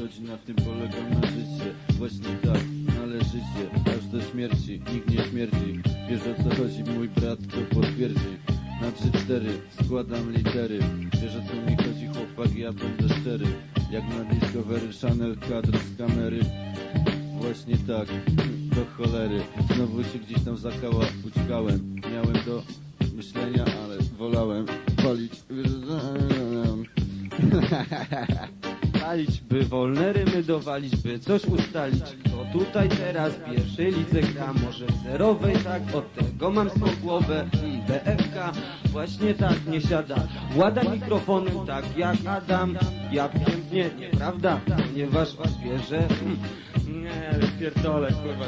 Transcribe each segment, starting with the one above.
chodzi, na tym polega na życie. Właśnie tak, należycie, aż do śmierci Nikt nie śmierdzi, wiesz o co chodzi, mój brat to potwierdzi. Na trzy, cztery, składam litery. Wiesz co mi chodzi, chłopak, ja będę szczery. Jak na Discovery Channel, kadr z kamery. Właśnie tak, do cholery. Znowu się gdzieś tam zakała, uciekałem. Miałem do myślenia, ale Palić by, wolne rymy dowalić by, coś ustalić. To tutaj teraz pierwszy lidze gra. Może w zerowej, tak, od tego mam swą głowę. BFK, właśnie tak nie siada. Włada mikrofonem, tak jak Adam. Ja pięknie, nieprawda, ponieważ wierzę mm, Nie, ale pierdolę, kurwa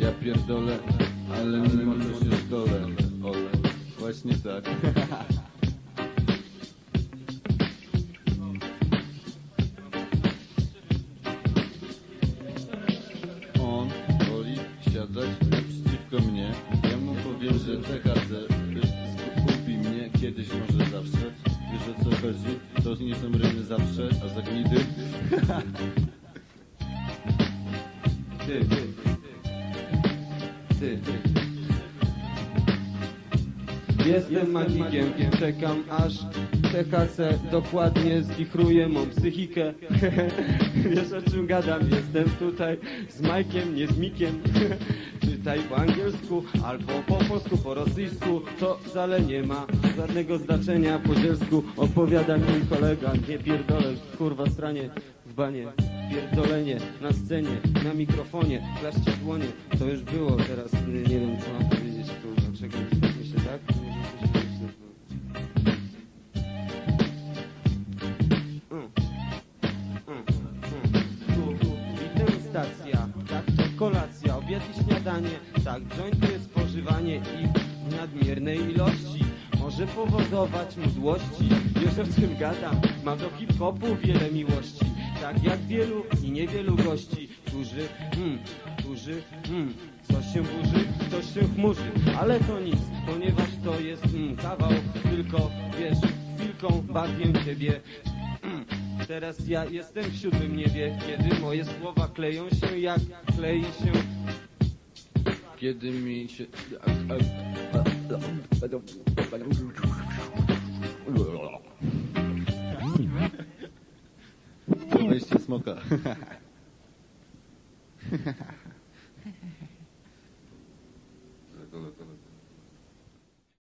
Ja pierdolę, ale mimo to się szkole Ole, właśnie tak siadać naprzeciwko mnie. Ja mu powiem, że THC kupi mnie kiedyś, może zawsze. Wiesz o co chodzi? To nie są rymy zawsze, a zagnidy Ty, ty, ty, Jestem magikiem, czekam aż THC dokładnie zdichruje mą psychikę. Wiesz o czym gadam, jestem tutaj z Majkiem, nie z Mikiem. Czytaj po angielsku albo po polsku, po rosyjsku. To wcale nie ma żadnego znaczenia po zielsku. Opowiada mi kolega, nie pierdolę, kurwa stranie w banie. Pierdolenie na scenie, na mikrofonie, klaszcie w dłonie. To już było, teraz nie wiem co stacja, tak to kolacja, obiad i śniadanie, tak joint jest spożywanie i w nadmiernej ilości może powodować mdłości. Wiesz o czym gadam, mam do hip-hopu wiele miłości, tak jak wielu i niewielu gości, którzy, mm, którzy, mm, coś się burzy, ktoś się chmurzy, ale to nic, ponieważ to jest mm, kawał, tylko wiesz, chwilką bawię ciebie, Mm, Teraz ja jestem w siódmym niebie, kiedy moje słowa kleją się jak klei się. Kiedy mi się... Wejście smoka. Todo, todo, todo.